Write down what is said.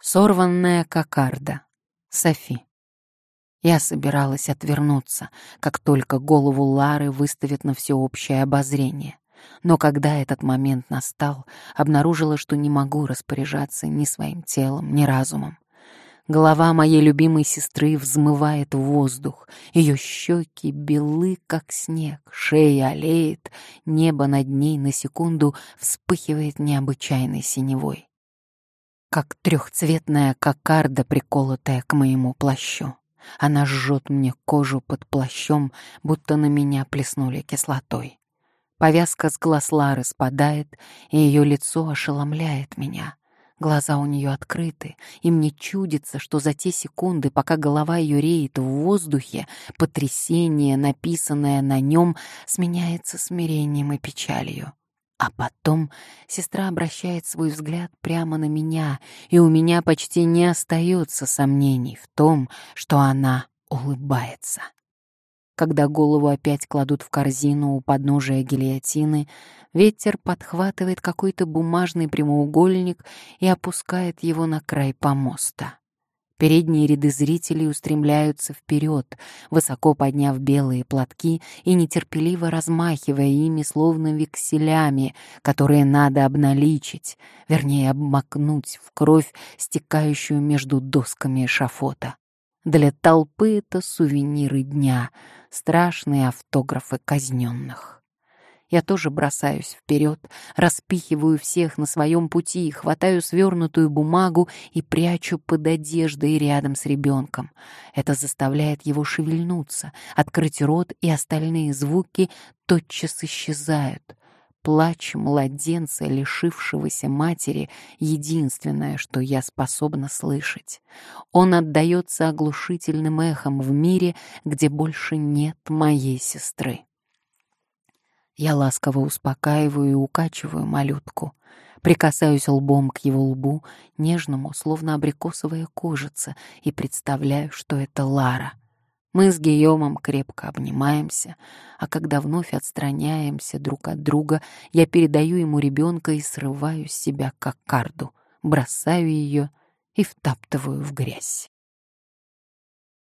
Сорванная кокарда. Софи. Я собиралась отвернуться, как только голову Лары выставят на всеобщее обозрение. Но когда этот момент настал, обнаружила, что не могу распоряжаться ни своим телом, ни разумом. Голова моей любимой сестры взмывает в воздух, ее щеки белы, как снег, шея олеет, небо над ней на секунду вспыхивает необычайной синевой как трехцветная кокарда, приколотая к моему плащу. Она жжет мне кожу под плащом, будто на меня плеснули кислотой. Повязка с глаз Лары спадает, и ее лицо ошеломляет меня. Глаза у нее открыты, и мне чудится, что за те секунды, пока голова ее реет в воздухе, потрясение, написанное на нем, сменяется смирением и печалью. А потом сестра обращает свой взгляд прямо на меня, и у меня почти не остается сомнений в том, что она улыбается. Когда голову опять кладут в корзину у подножия гильотины, ветер подхватывает какой-то бумажный прямоугольник и опускает его на край помоста. Передние ряды зрителей устремляются вперед, высоко подняв белые платки и нетерпеливо размахивая ими, словно векселями, которые надо обналичить, вернее, обмакнуть в кровь, стекающую между досками эшафота. Для толпы это сувениры дня, страшные автографы казненных. Я тоже бросаюсь вперед, распихиваю всех на своем пути, хватаю свернутую бумагу и прячу под одеждой рядом с ребенком. Это заставляет его шевельнуться, открыть рот, и остальные звуки тотчас исчезают. Плач младенца, лишившегося матери, единственное, что я способна слышать. Он отдается оглушительным эхом в мире, где больше нет моей сестры. Я ласково успокаиваю и укачиваю малютку. Прикасаюсь лбом к его лбу, нежному, словно абрикосовая кожица, и представляю, что это Лара. Мы с Гийомом крепко обнимаемся, а когда вновь отстраняемся друг от друга, я передаю ему ребенка и срываю с себя карду, бросаю ее и втаптываю в грязь.